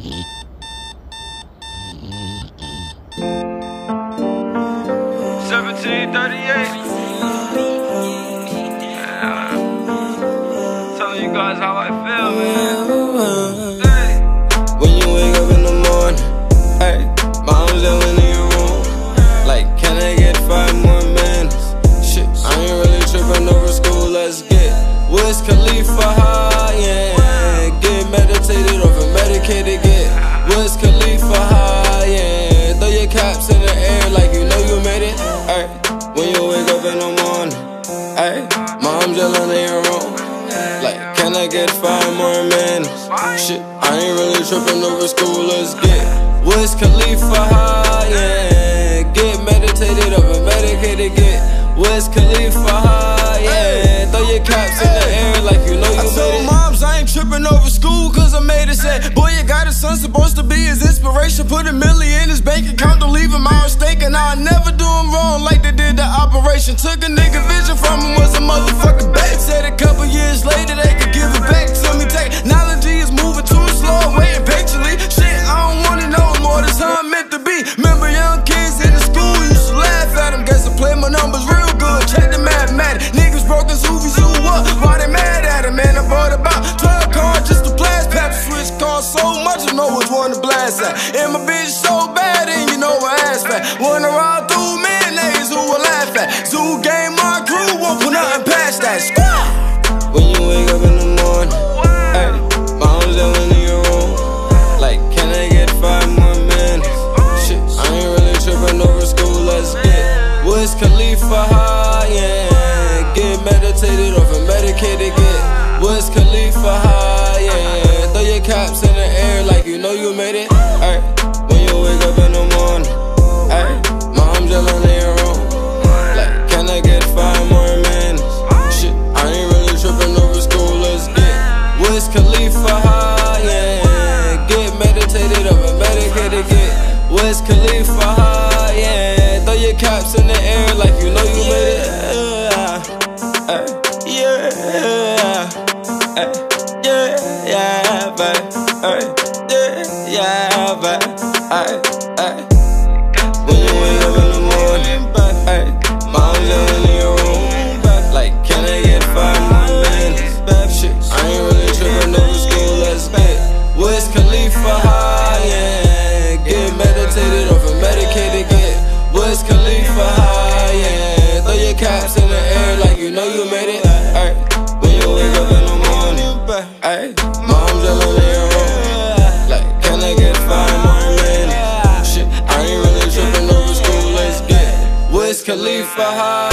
1738 the morning, hey, mom's yelling in your room. Like, can I get five more minutes? Shit, I ain't really tripping over school, let's get Wiz Khalifa high, yeah. Get meditated over medicated, get Wiz Khalifa high, yeah. Throw your caps in the air like you know you I told moms I ain't tripping over school cause I made it said Boy you got a son supposed to be his inspiration Put a million operation Took a nigga vision from him was a motherfucker bait Said a couple years later they could give it back to me. Technology is moving too slow waiting patiently Shit I don't wanna know more. This how I'm meant to be. Remember young kids in the school used to laugh at him Guess I play my numbers real good. Check the mathematics. Niggas broke broken Suvies who what? Why they mad at him man I bought about 12 cars just to blast. Pep switch cost so much I know which one to blast at. And my bitch so bad and you know I ass fat. Went ride through who will laugh at Zoo Gang my crew won't put nothing past that Squad! When you wake up in the morning, hey, mom's yelling in your room. Like, can I get five more minutes? Shit, I ain't really tripping over school, let's get Wiz Khalifa high, yeah. Get meditated over medicated, get Wiz Khalifa high, yeah. Throw your caps in the air like you know you made it, hey. When you wake up in the morning, hey, mom's yelling in your room. Caps in the air like you know you made it. Yeah, yeah, yeah, yeah, babe. Yeah, yeah, babe. Ay, ay. When you wake up in the morning, ay, mom's yelling in the air like you know you made it. Ay, when you wake up in the morning, ay, mom's yelling in your room. Like, can I get five more minutes? Shit, I ain't really tripping over school, let's get Wiz Khalifa high,